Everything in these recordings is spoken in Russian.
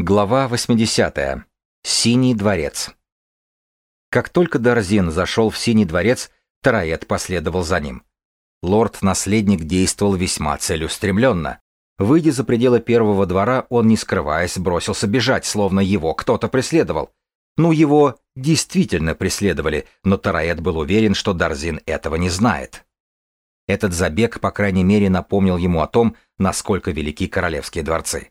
Глава 80. Синий дворец. Как только Дарзин зашел в Синий дворец, Тараэт последовал за ним. Лорд-наследник действовал весьма целеустремленно. Выйдя за пределы первого двора, он, не скрываясь, бросился бежать, словно его кто-то преследовал. Ну, его действительно преследовали, но Тараэт был уверен, что Дарзин этого не знает. Этот забег, по крайней мере, напомнил ему о том, насколько велики королевские дворцы.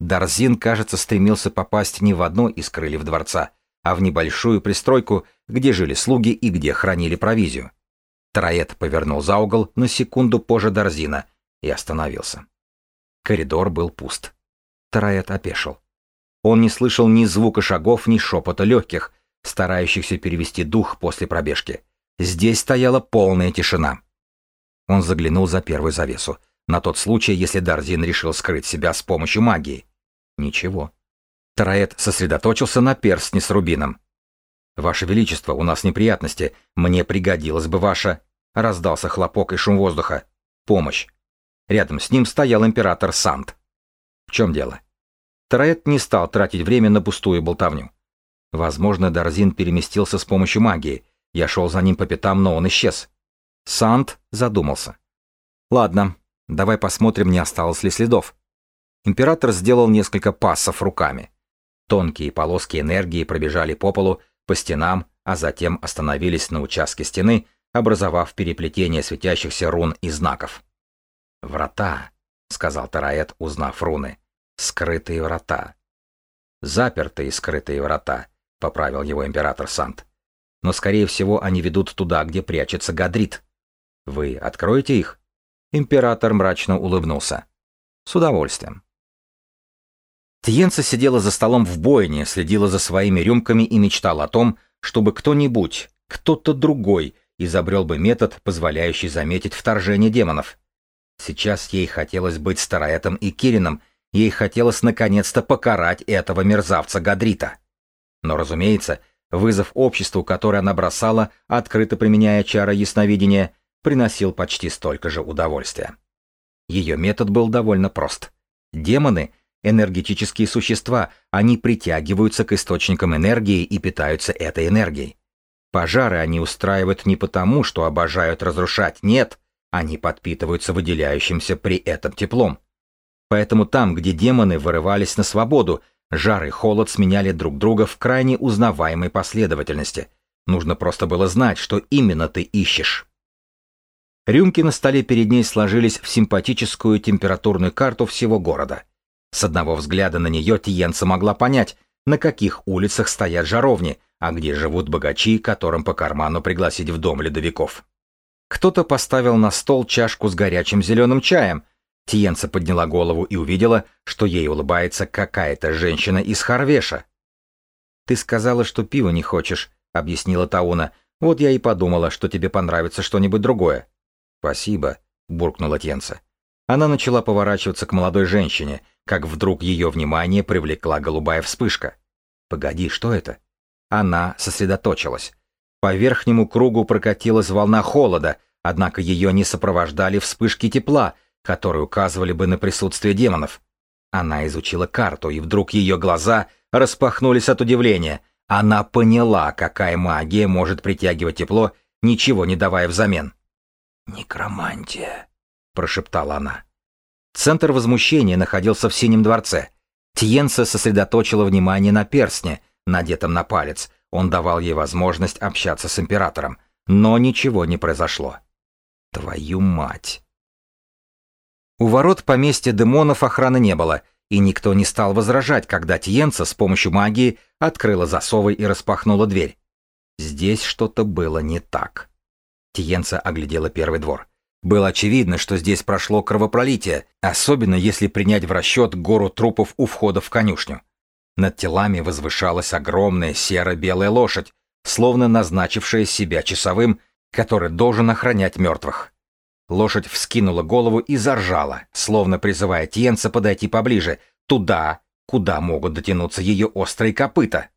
Дарзин, кажется, стремился попасть не в одно из крыльев дворца, а в небольшую пристройку, где жили слуги и где хранили провизию. Троет повернул за угол на секунду позже Дарзина и остановился. Коридор был пуст. Троет опешил. Он не слышал ни звука шагов, ни шепота легких, старающихся перевести дух после пробежки. Здесь стояла полная тишина. Он заглянул за первую завесу, на тот случай, если Дарзин решил скрыть себя с помощью магии. Ничего. Тараэт сосредоточился на перстне с рубином. «Ваше Величество, у нас неприятности. Мне пригодилась бы ваша...» Раздался хлопок и шум воздуха. «Помощь». Рядом с ним стоял император Сант. В чем дело? Тараэт не стал тратить время на пустую болтовню. Возможно, Дарзин переместился с помощью магии. Я шел за ним по пятам, но он исчез. Сант задумался. «Ладно, давай посмотрим, не осталось ли следов». Император сделал несколько пассов руками. Тонкие полоски энергии пробежали по полу, по стенам, а затем остановились на участке стены, образовав переплетение светящихся рун и знаков. «Врата», — сказал Тараэт, узнав руны. «Скрытые врата». «Запертые скрытые врата», — поправил его император Сант. «Но, скорее всего, они ведут туда, где прячется Гадрит. Вы откроете их?» Император мрачно улыбнулся. «С удовольствием». Тиенца сидела за столом в бойне, следила за своими рюмками и мечтала о том, чтобы кто-нибудь, кто-то другой, изобрел бы метод, позволяющий заметить вторжение демонов. Сейчас ей хотелось быть Староэтом и Кирином, ей хотелось наконец-то покарать этого мерзавца Гадрита. Но, разумеется, вызов обществу, который она бросала, открыто применяя чары ясновидения, приносил почти столько же удовольствия. Ее метод был довольно прост. Демоны — энергетические существа, они притягиваются к источникам энергии и питаются этой энергией. Пожары они устраивают не потому, что обожают разрушать, нет, они подпитываются выделяющимся при этом теплом. Поэтому там, где демоны вырывались на свободу, жар и холод сменяли друг друга в крайне узнаваемой последовательности. Нужно просто было знать, что именно ты ищешь. Рюмки на столе перед ней сложились в симпатическую температурную карту всего города. С одного взгляда на нее Тиенца могла понять, на каких улицах стоят жаровни, а где живут богачи, которым по карману пригласить в дом ледовиков. Кто-то поставил на стол чашку с горячим зеленым чаем. Тиенца подняла голову и увидела, что ей улыбается какая-то женщина из Харвеша. «Ты сказала, что пива не хочешь», — объяснила Тауна. «Вот я и подумала, что тебе понравится что-нибудь другое». «Спасибо», — буркнула Тьенца. Она начала поворачиваться к молодой женщине, как вдруг ее внимание привлекла голубая вспышка. «Погоди, что это?» Она сосредоточилась. По верхнему кругу прокатилась волна холода, однако ее не сопровождали вспышки тепла, которые указывали бы на присутствие демонов. Она изучила карту, и вдруг ее глаза распахнулись от удивления. Она поняла, какая магия может притягивать тепло, ничего не давая взамен. «Некромантия», — прошептала она. Центр возмущения находился в Синем дворце. Тиенса сосредоточила внимание на перстне, надетом на палец. Он давал ей возможность общаться с императором. Но ничего не произошло. Твою мать! У ворот поместья демонов охраны не было, и никто не стал возражать, когда Тиенца с помощью магии открыла засовы и распахнула дверь. Здесь что-то было не так. Тиенца оглядела первый двор. Было очевидно, что здесь прошло кровопролитие, особенно если принять в расчет гору трупов у входа в конюшню. Над телами возвышалась огромная серо-белая лошадь, словно назначившая себя часовым, который должен охранять мертвых. Лошадь вскинула голову и заржала, словно призывая Тьенца подойти поближе, туда, куда могут дотянуться ее острые копыта.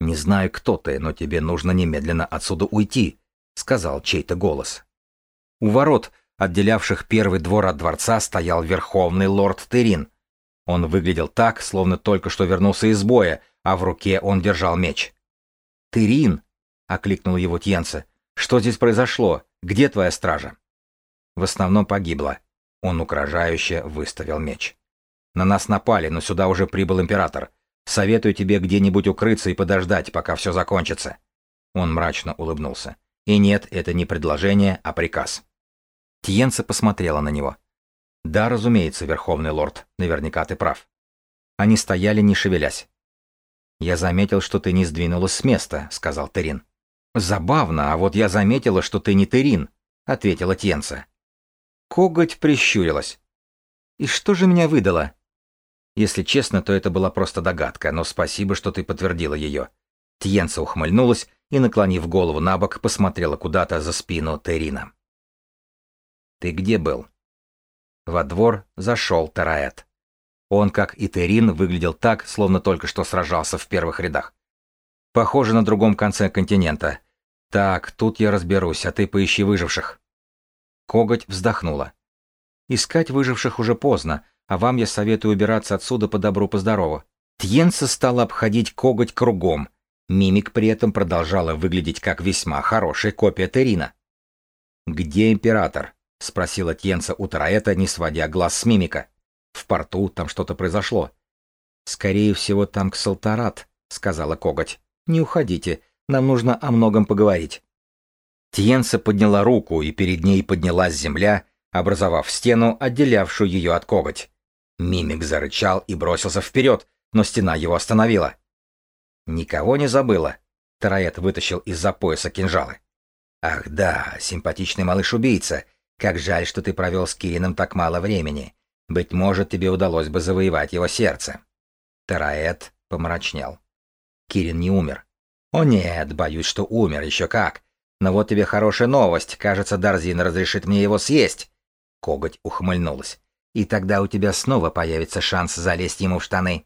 «Не знаю, кто ты, но тебе нужно немедленно отсюда уйти», — сказал чей-то голос. У ворот, отделявших первый двор от дворца, стоял верховный лорд Терин. Он выглядел так, словно только что вернулся из боя, а в руке он держал меч. «Тырин!» — окликнул его Тьенце. «Что здесь произошло? Где твоя стража?» В основном погибла. Он угрожающе выставил меч. «На нас напали, но сюда уже прибыл император. Советую тебе где-нибудь укрыться и подождать, пока все закончится». Он мрачно улыбнулся. «И нет, это не предложение, а приказ». Тьенца посмотрела на него. «Да, разумеется, Верховный Лорд, наверняка ты прав». Они стояли, не шевелясь. «Я заметил, что ты не сдвинулась с места», — сказал Терин. «Забавно, а вот я заметила, что ты не Терин», — ответила Тьенца. Коготь прищурилась. «И что же меня выдало?» Если честно, то это была просто догадка, но спасибо, что ты подтвердила ее. Тьенца ухмыльнулась и, наклонив голову на бок, посмотрела куда-то за спину Терина. «Ты где был?» Во двор зашел Тараэт. Он, как и Терин, выглядел так, словно только что сражался в первых рядах. Похоже на другом конце континента. Так, тут я разберусь, а ты поищи выживших. Коготь вздохнула. Искать выживших уже поздно, а вам я советую убираться отсюда по добру, по здорову. Тьенса стала обходить коготь кругом. Мимик при этом продолжала выглядеть как весьма хорошая копия Терина. «Где император?» — спросила Тьенса у Тараэта, не сводя глаз с Мимика. В порту там что-то произошло. Скорее всего, там Ксалтарат, сказала коготь. Не уходите, нам нужно о многом поговорить. Тьенса подняла руку, и перед ней поднялась земля, образовав стену, отделявшую ее от коготь. Мимик зарычал и бросился вперед, но стена его остановила. Никого не забыла. Тараэт вытащил из-за пояса кинжалы. «Ах да, симпатичный малыш-убийца, как жаль, что ты провел с Кирином так мало времени. Быть может, тебе удалось бы завоевать его сердце. Тараэт помрачнел. Кирин не умер. О нет, боюсь, что умер, еще как. Но вот тебе хорошая новость, кажется, Дарзин разрешит мне его съесть. Коготь ухмыльнулась. И тогда у тебя снова появится шанс залезть ему в штаны.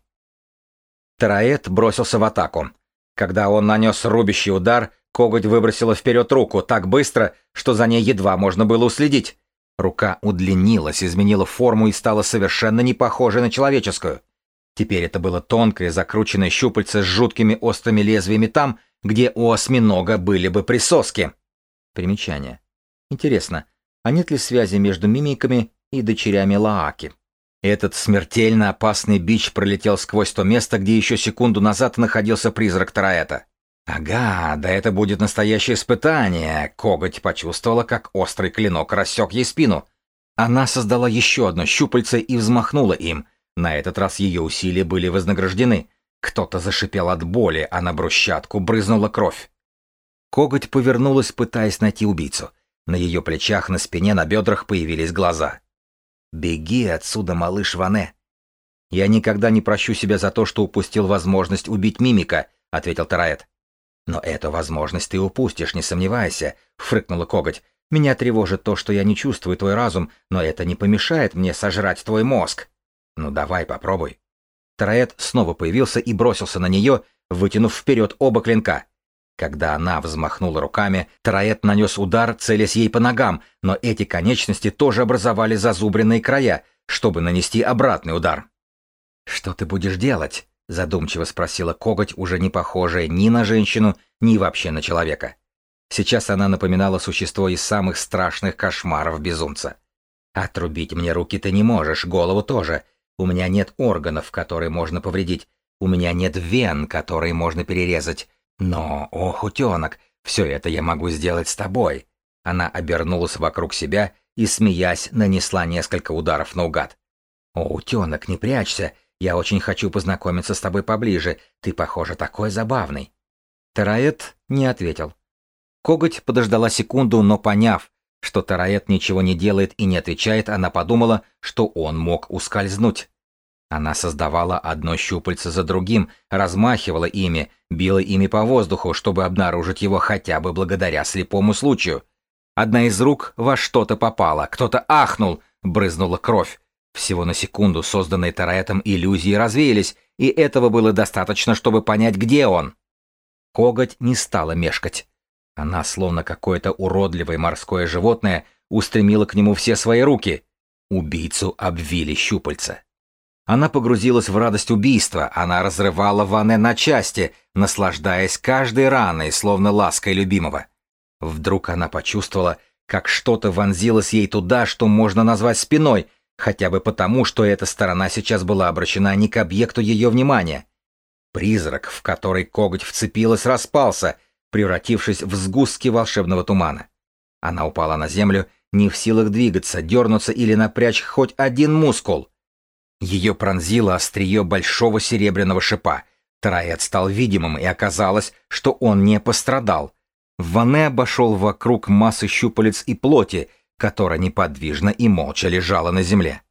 Тараэт бросился в атаку. Когда он нанес рубящий удар, коготь выбросила вперед руку так быстро, что за ней едва можно было уследить. Рука удлинилась, изменила форму и стала совершенно не похожей на человеческую. Теперь это было тонкое, закрученное щупальце с жуткими острыми лезвиями там, где у осьминога были бы присоски. Примечание. Интересно, а нет ли связи между мимиками и дочерями Лааки? Этот смертельно опасный бич пролетел сквозь то место, где еще секунду назад находился призрак Тараэта. Ага, да это будет настоящее испытание. Коготь почувствовала, как острый клинок рассек ей спину. Она создала еще одно щупальце и взмахнула им. На этот раз ее усилия были вознаграждены. Кто-то зашипел от боли, а на брусчатку брызнула кровь. Коготь повернулась, пытаясь найти убийцу. На ее плечах, на спине, на бедрах появились глаза. «Беги отсюда, малыш Ване!» «Я никогда не прощу себя за то, что упустил возможность убить мимика», — ответил Тараэт. «Но эту возможность ты упустишь, не сомневайся», — фрыкнула коготь. «Меня тревожит то, что я не чувствую твой разум, но это не помешает мне сожрать твой мозг». «Ну давай, попробуй». Тараэт снова появился и бросился на нее, вытянув вперед оба клинка. Когда она взмахнула руками, Тараэт нанес удар, целясь ей по ногам, но эти конечности тоже образовали зазубренные края, чтобы нанести обратный удар. «Что ты будешь делать?» Задумчиво спросила коготь, уже не похожая ни на женщину, ни вообще на человека. Сейчас она напоминала существо из самых страшных кошмаров безумца. «Отрубить мне руки ты не можешь, голову тоже. У меня нет органов, которые можно повредить. У меня нет вен, которые можно перерезать. Но, ох, утенок, все это я могу сделать с тобой». Она обернулась вокруг себя и, смеясь, нанесла несколько ударов наугад. «О, утенок, не прячься, я очень хочу познакомиться с тобой поближе. Ты, похоже, такой забавный. Тараэт не ответил. Коготь подождала секунду, но поняв, что Тараэт ничего не делает и не отвечает, она подумала, что он мог ускользнуть. Она создавала одно щупальце за другим, размахивала ими, била ими по воздуху, чтобы обнаружить его хотя бы благодаря слепому случаю. Одна из рук во что-то попала, кто-то ахнул, брызнула кровь. Всего на секунду созданные Тараэтом иллюзии развеялись, и этого было достаточно, чтобы понять, где он. Коготь не стала мешкать. Она, словно какое-то уродливое морское животное, устремила к нему все свои руки. Убийцу обвили щупальца. Она погрузилась в радость убийства, она разрывала Ване на части, наслаждаясь каждой раной, словно лаской любимого. Вдруг она почувствовала, как что-то вонзилось ей туда, что можно назвать спиной, хотя бы потому, что эта сторона сейчас была обращена не к объекту ее внимания. Призрак, в который коготь вцепилась, распался, превратившись в сгустки волшебного тумана. Она упала на землю, не в силах двигаться, дернуться или напрячь хоть один мускул. Ее пронзило острие большого серебряного шипа. Троэт стал видимым, и оказалось, что он не пострадал. Ване обошел вокруг массы щупалец и плоти, которая неподвижно и молча лежала на земле.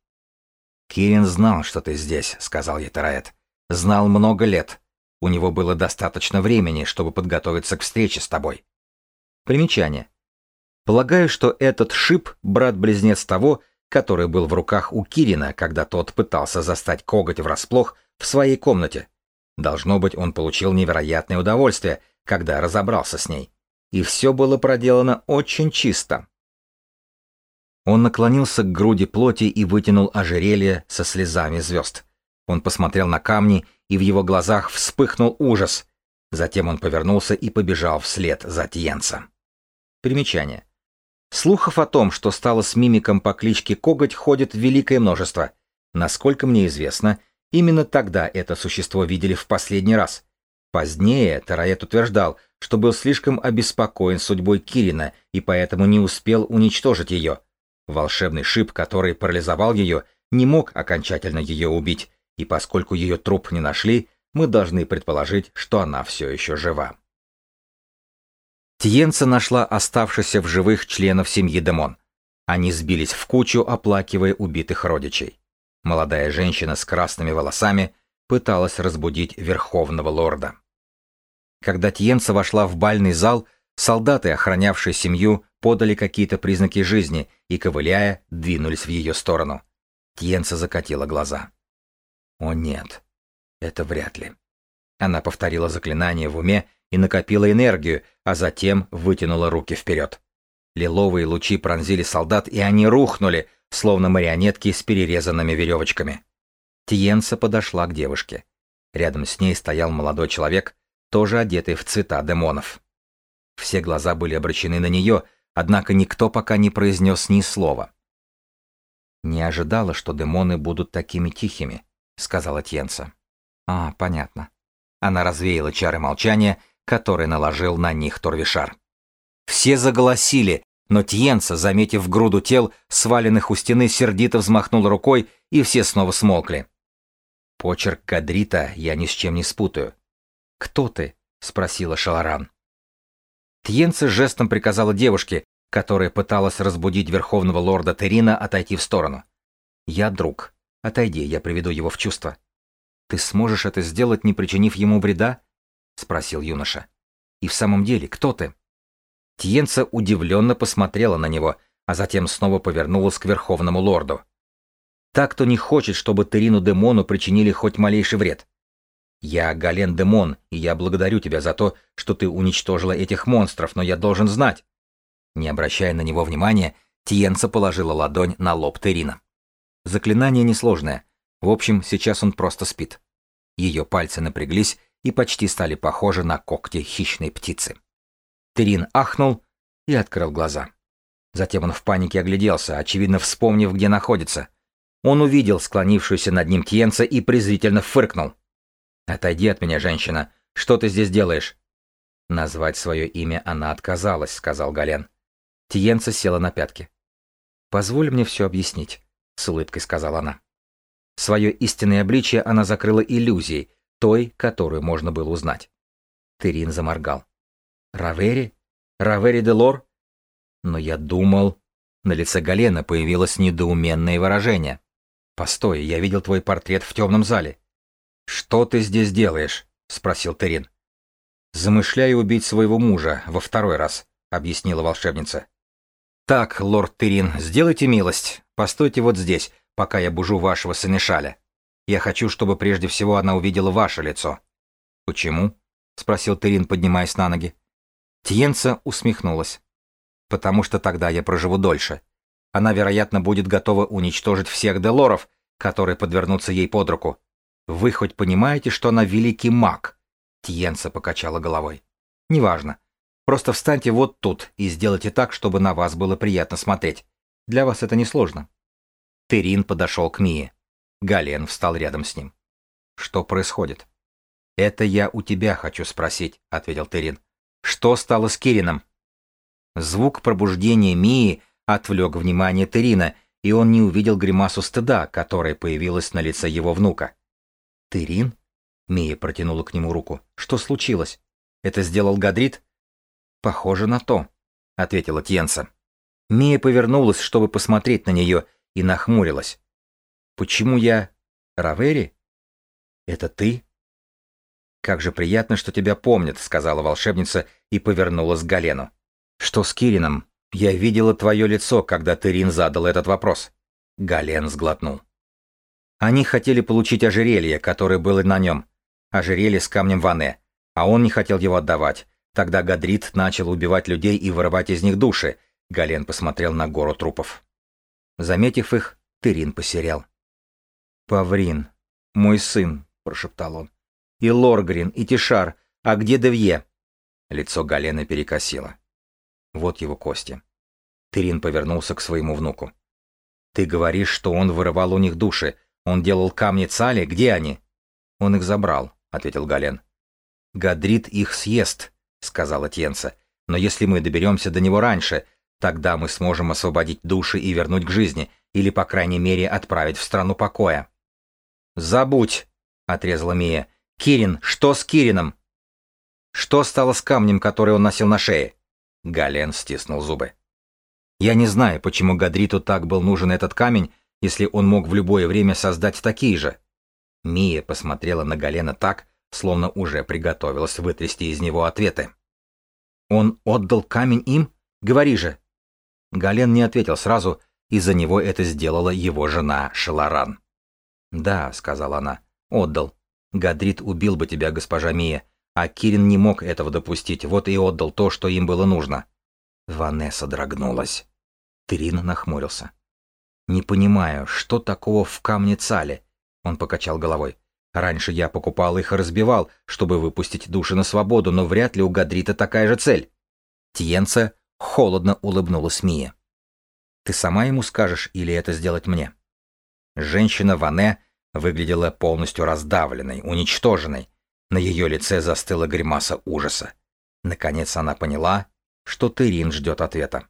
«Кирин знал, что ты здесь», — сказал ей Тараэт. «Знал много лет. У него было достаточно времени, чтобы подготовиться к встрече с тобой». Примечание. Полагаю, что этот шип — брат-близнец того, который был в руках у Кирина, когда тот пытался застать коготь врасплох в своей комнате. Должно быть, он получил невероятное удовольствие, когда разобрался с ней. И все было проделано очень чисто. Он наклонился к груди плоти и вытянул ожерелье со слезами звезд. Он посмотрел на камни, и в его глазах вспыхнул ужас. Затем он повернулся и побежал вслед за Тиенца. Примечание. Слухов о том, что стало с мимиком по кличке Коготь, ходит великое множество. Насколько мне известно, именно тогда это существо видели в последний раз. Позднее Тараэт утверждал, что был слишком обеспокоен судьбой Кирина и поэтому не успел уничтожить ее. Волшебный шип, который парализовал ее, не мог окончательно ее убить, и поскольку ее труп не нашли, мы должны предположить, что она все еще жива. Тиенца нашла оставшихся в живых членов семьи Демон. Они сбились в кучу, оплакивая убитых родичей. Молодая женщина с красными волосами пыталась разбудить верховного лорда. Когда Тиенца вошла в бальный зал, солдаты, охранявшие семью, подали какие-то признаки жизни и, ковыляя, двинулись в ее сторону. Тиенца закатила глаза. «О нет, это вряд ли». Она повторила заклинание в уме и накопила энергию, а затем вытянула руки вперед. Лиловые лучи пронзили солдат, и они рухнули, словно марионетки с перерезанными веревочками. Тиенса подошла к девушке. Рядом с ней стоял молодой человек, тоже одетый в цвета демонов. Все глаза были обращены на нее, однако никто пока не произнес ни слова. «Не ожидала, что демоны будут такими тихими», — сказала Тьенса. «А, понятно». Она развеяла чары молчания который наложил на них Торвишар. Все заголосили, но Тьенца, заметив груду тел, сваленных у стены, сердито взмахнул рукой, и все снова смолкли. Почерк Кадрита я ни с чем не спутаю. «Кто ты?» — спросила Шаларан. Тьенца жестом приказала девушке, которая пыталась разбудить верховного лорда Терина, отойти в сторону. «Я друг. Отойди, я приведу его в чувство». «Ты сможешь это сделать, не причинив ему вреда?» — спросил юноша. «И в самом деле, кто ты?» Тиенца удивленно посмотрела на него, а затем снова повернулась к Верховному Лорду. «Так, кто не хочет, чтобы Терину Демону причинили хоть малейший вред. Я Гален Демон, и я благодарю тебя за то, что ты уничтожила этих монстров, но я должен знать». Не обращая на него внимания, Тиенца положила ладонь на лоб Терина. Заклинание несложное. В общем, сейчас он просто спит. Ее пальцы напряглись, и почти стали похожи на когти хищной птицы. Терин ахнул и открыл глаза. Затем он в панике огляделся, очевидно вспомнив, где находится. Он увидел склонившуюся над ним Тьенца и презрительно фыркнул. «Отойди от меня, женщина. Что ты здесь делаешь?» Назвать свое имя она отказалась, сказал Гален. Тиенца села на пятки. «Позволь мне все объяснить», — с улыбкой сказала она. Свое истинное обличие она закрыла иллюзией, той, которую можно было узнать. Терин заморгал. «Равери? Равери де Лор?» Но я думал... На лице Галена появилось недоуменное выражение. «Постой, я видел твой портрет в темном зале». «Что ты здесь делаешь?» — спросил Терин. «Замышляю убить своего мужа во второй раз», — объяснила волшебница. «Так, лорд Терин, сделайте милость. Постойте вот здесь, пока я бужу вашего сынешаля. Я хочу, чтобы прежде всего она увидела ваше лицо». «Почему?» — спросил Терин, поднимаясь на ноги. Тьенца усмехнулась. «Потому что тогда я проживу дольше. Она, вероятно, будет готова уничтожить всех Делоров, которые подвернутся ей под руку. Вы хоть понимаете, что она великий маг? Тьенца покачала головой. Неважно. Просто встаньте вот тут и сделайте так, чтобы на вас было приятно смотреть. Для вас это несложно. Терин подошел к Мии. Гален встал рядом с ним. Что происходит? Это я у тебя хочу спросить, ответил Терин. Что стало с Кирином? Звук пробуждения Мии отвлек внимание Терина, и он не увидел гримасу стыда, которая появилась на лице его внука. «Терин?» — Мия протянула к нему руку. «Что случилось? Это сделал Гадрит?» «Похоже на то», — ответила Тьенса. Мия повернулась, чтобы посмотреть на нее, и нахмурилась. «Почему я... Равери? Это ты?» «Как же приятно, что тебя помнят», — сказала волшебница и повернулась к Галену. «Что с Кирином? Я видела твое лицо, когда Терин задал этот вопрос». Гален сглотнул. Они хотели получить ожерелье, которое было на нем. Ожерелье с камнем Ване. А он не хотел его отдавать. Тогда Гадрит начал убивать людей и вырывать из них души. Гален посмотрел на гору трупов. Заметив их, Терин посерел. «Паврин, мой сын», — прошептал он. «И Лоргрин, и Тишар. А где Девье?» Лицо Галена перекосило. Вот его кости. Тырин повернулся к своему внуку. «Ты говоришь, что он вырывал у них души. Он делал камни Цали? Где они?» «Он их забрал», — ответил Гален. «Гадрит их съест», — сказала Тьенца. «Но если мы доберемся до него раньше, тогда мы сможем освободить души и вернуть к жизни, или, по крайней мере, отправить в страну покоя». «Забудь», — отрезала Мия. «Кирин, что с Кирином?» «Что стало с камнем, который он носил на шее?» Гален стиснул зубы. Я не знаю, почему Гадриту так был нужен этот камень, если он мог в любое время создать такие же. Мия посмотрела на Галена так, словно уже приготовилась вытрясти из него ответы. «Он отдал камень им? Говори же!» Гален не ответил сразу, из-за него это сделала его жена Шеларан. «Да», — сказала она, — «отдал. Гадрит убил бы тебя, госпожа Мия, а Кирин не мог этого допустить, вот и отдал то, что им было нужно. Ванесса дрогнулась. Трин нахмурился. «Не понимаю, что такого в камне Цале?» Он покачал головой. «Раньше я покупал их и разбивал, чтобы выпустить души на свободу, но вряд ли у Гадрита такая же цель». Тьенца холодно улыбнулась Мия. «Ты сама ему скажешь или это сделать мне?» Женщина Ване выглядела полностью раздавленной, уничтоженной, на ее лице застыла гримаса ужаса. Наконец она поняла, что Терин ждет ответа.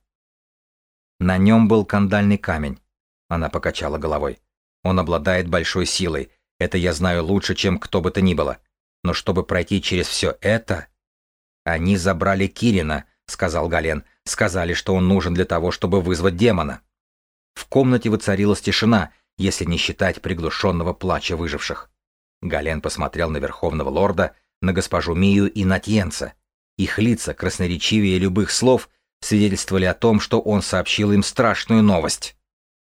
На нем был кандальный камень. Она покачала головой. Он обладает большой силой. Это я знаю лучше, чем кто бы то ни было. Но чтобы пройти через все это... Они забрали Кирина, сказал Гален. Сказали, что он нужен для того, чтобы вызвать демона. В комнате воцарилась тишина, если не считать приглушенного плача выживших. Гален посмотрел на Верховного Лорда, на госпожу Мию и на Тьенца. Их лица, красноречивее любых слов, свидетельствовали о том, что он сообщил им страшную новость.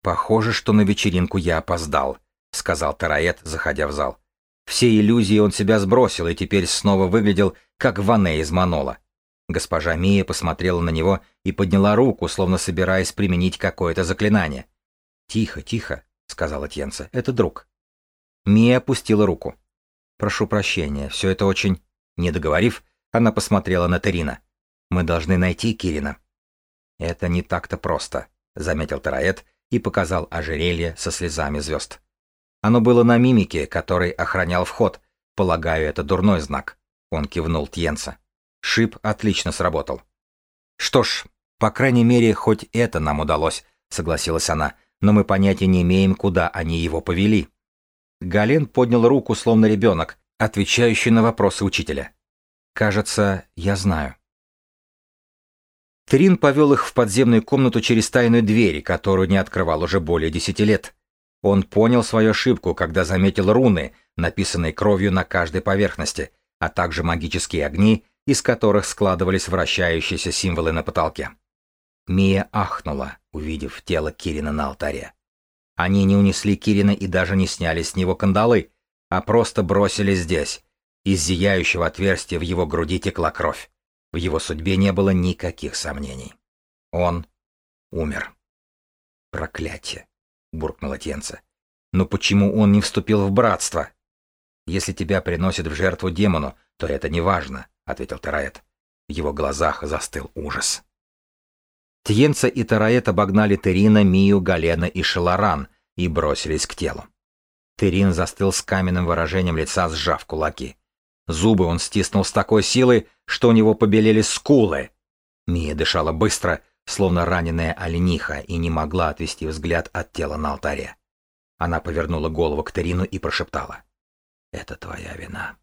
«Похоже, что на вечеринку я опоздал», — сказал Тараэт, заходя в зал. Все иллюзии он себя сбросил и теперь снова выглядел, как Ване из Манола. Госпожа Мия посмотрела на него и подняла руку, словно собираясь применить какое-то заклинание. «Тихо, тихо», — сказала Тьенца, — «это друг». Мия опустила руку. «Прошу прощения, все это очень...» Не договорив, она посмотрела на Терина. «Мы должны найти Кирина». «Это не так-то просто», — заметил Тараэт и показал ожерелье со слезами звезд. Оно было на мимике, который охранял вход. Полагаю, это дурной знак. Он кивнул Тьенса. Шип отлично сработал. «Что ж, по крайней мере, хоть это нам удалось», — согласилась она, «но мы понятия не имеем, куда они его повели». Гален поднял руку, словно ребенок, отвечающий на вопросы учителя. «Кажется, я знаю». Трин повел их в подземную комнату через тайную дверь, которую не открывал уже более десяти лет. Он понял свою ошибку, когда заметил руны, написанные кровью на каждой поверхности, а также магические огни, из которых складывались вращающиеся символы на потолке. Мия ахнула, увидев тело Кирина на алтаре. Они не унесли Кирина и даже не сняли с него кандалы, а просто бросили здесь. Из зияющего отверстия в его груди текла кровь. В его судьбе не было никаких сомнений. Он умер. «Проклятие!» — буркнула Тенца. Но почему он не вступил в братство? Если тебя приносят в жертву демону, то это не важно, ответил Тараэт. В его глазах застыл ужас. Тьенца и Тараэт обогнали Терина, Мию, Галена и Шеларан и бросились к телу. Терин застыл с каменным выражением лица, сжав кулаки. Зубы он стиснул с такой силой, что у него побелели скулы. Мия дышала быстро, словно раненая олениха, и не могла отвести взгляд от тела на алтаре. Она повернула голову к Терину и прошептала. «Это твоя вина».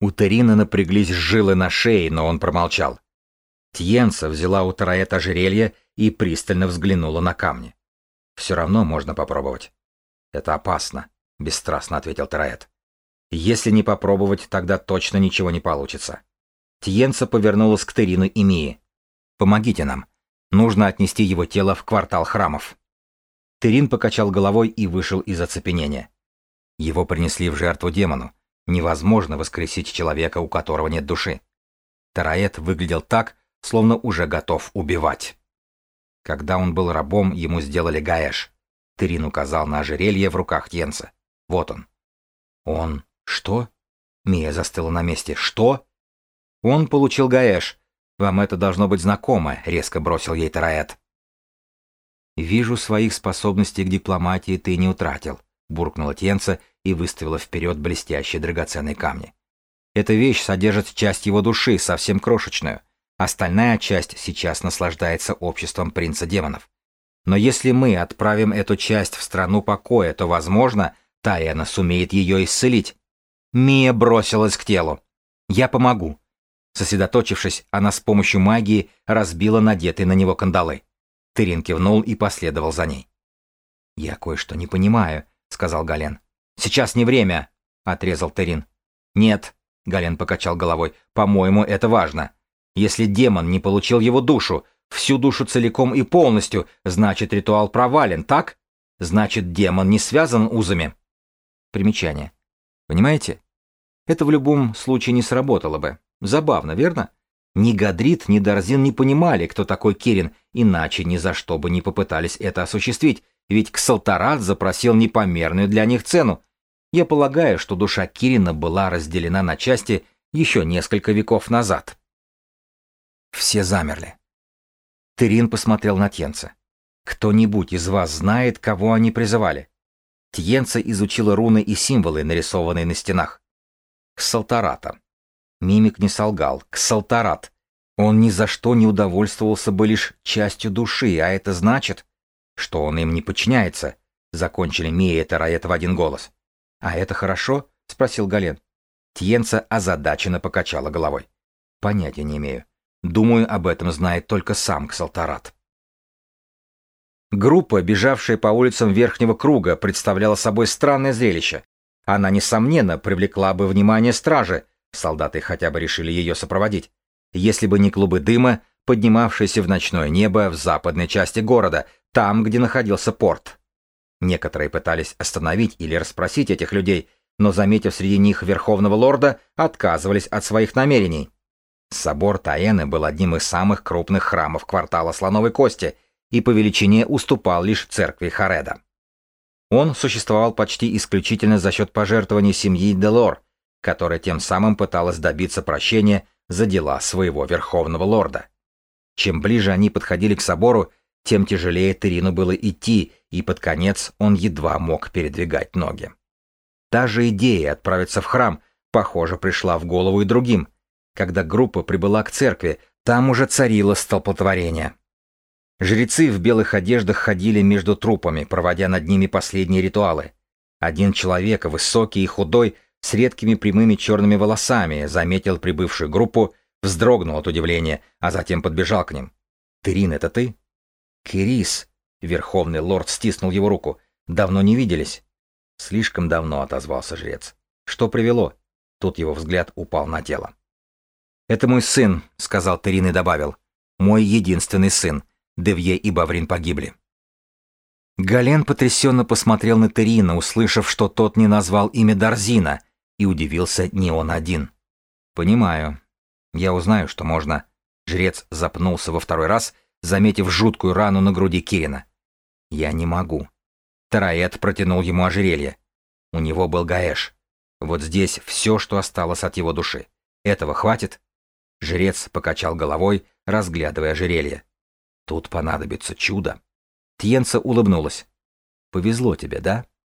У Терина напряглись жилы на шее, но он промолчал. Тьенца взяла у Тараэта ожерелье и пристально взглянула на камни. «Все равно можно попробовать». «Это опасно», — бесстрастно ответил Тараэт. «Если не попробовать, тогда точно ничего не получится». Тьенца повернулась к Терину и Мии. «Помогите нам. Нужно отнести его тело в квартал храмов». Терин покачал головой и вышел из оцепенения. Его принесли в жертву демону. Невозможно воскресить человека, у которого нет души. Тараэт выглядел так, словно уже готов убивать. Когда он был рабом, ему сделали гаэш. Терин указал на ожерелье в руках Тьенца. Вот он. Он... Что? Мия застыла на месте. Что? Он получил гаэш. Вам это должно быть знакомо, резко бросил ей Тараэт. Вижу, своих способностей к дипломатии ты не утратил, буркнула Тьенца и выставила вперед блестящие драгоценные камни. Эта вещь содержит часть его души, совсем крошечную. Остальная часть сейчас наслаждается обществом принца демонов. Но если мы отправим эту часть в страну покоя, то, возможно, Таяна сумеет ее исцелить. Мия бросилась к телу. «Я помогу». Сосредоточившись, она с помощью магии разбила надетые на него кандалы. Тырин кивнул и последовал за ней. «Я кое-что не понимаю», — сказал Гален. «Сейчас не время», — отрезал Терин. «Нет», — Гален покачал головой, — «по-моему, это важно. Если демон не получил его душу, всю душу целиком и полностью, значит ритуал провален, так? Значит, демон не связан узами. Примечание. Понимаете? Это в любом случае не сработало бы. Забавно, верно? Ни Гадрит, ни Дарзин не понимали, кто такой Кирин, иначе ни за что бы не попытались это осуществить, ведь Ксалтарат запросил непомерную для них цену. Я полагаю, что душа Кирина была разделена на части еще несколько веков назад. Все замерли. Терин посмотрел на Тьенца. «Кто-нибудь из вас знает, кого они призывали?» Тьенца изучила руны и символы, нарисованные на стенах. Ксалтарата. Мимик не солгал. Ксалтарат. Он ни за что не удовольствовался бы лишь частью души, а это значит, что он им не подчиняется. Закончили Мия и Тараэт в один голос. «А это хорошо?» — спросил Гален. Тьенца озадаченно покачала головой. «Понятия не имею. Думаю, об этом знает только сам Ксалтарат. Группа, бежавшая по улицам Верхнего Круга, представляла собой странное зрелище. Она, несомненно, привлекла бы внимание стражи, солдаты хотя бы решили ее сопроводить, если бы не клубы дыма, поднимавшиеся в ночное небо в западной части города, там, где находился порт. Некоторые пытались остановить или расспросить этих людей, но, заметив среди них Верховного Лорда, отказывались от своих намерений. Собор Таэны был одним из самых крупных храмов квартала Слоновой Кости и по величине уступал лишь церкви Хареда. Он существовал почти исключительно за счет пожертвований семьи Делор, которая тем самым пыталась добиться прощения за дела своего верховного лорда. Чем ближе они подходили к собору, тем тяжелее Терину было идти, и под конец он едва мог передвигать ноги. Та же идея отправиться в храм, похоже, пришла в голову и другим, когда группа прибыла к церкви, там уже царило столпотворение. Жрецы в белых одеждах ходили между трупами, проводя над ними последние ритуалы. Один человек, высокий и худой, с редкими прямыми черными волосами, заметил прибывшую группу, вздрогнул от удивления, а затем подбежал к ним. «Терин, это ты?» «Кирис», — верховный лорд стиснул его руку, — «давно не виделись». «Слишком давно», — отозвался жрец. «Что привело?» Тут его взгляд упал на тело. «Это мой сын», — сказал Терин и добавил. «Мой единственный сын. Девье и Баврин погибли». Гален потрясенно посмотрел на Терина, услышав, что тот не назвал имя Дарзина, и удивился не он один. «Понимаю. Я узнаю, что можно». Жрец запнулся во второй раз, заметив жуткую рану на груди Кирина. «Я не могу». Тараэт протянул ему ожерелье. У него был гаэш. Вот здесь все, что осталось от его души. Этого хватит? Жрец покачал головой, разглядывая ожерелье. Тут понадобится чудо. Тьенца улыбнулась. Повезло тебе, да?